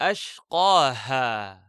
أشقاها.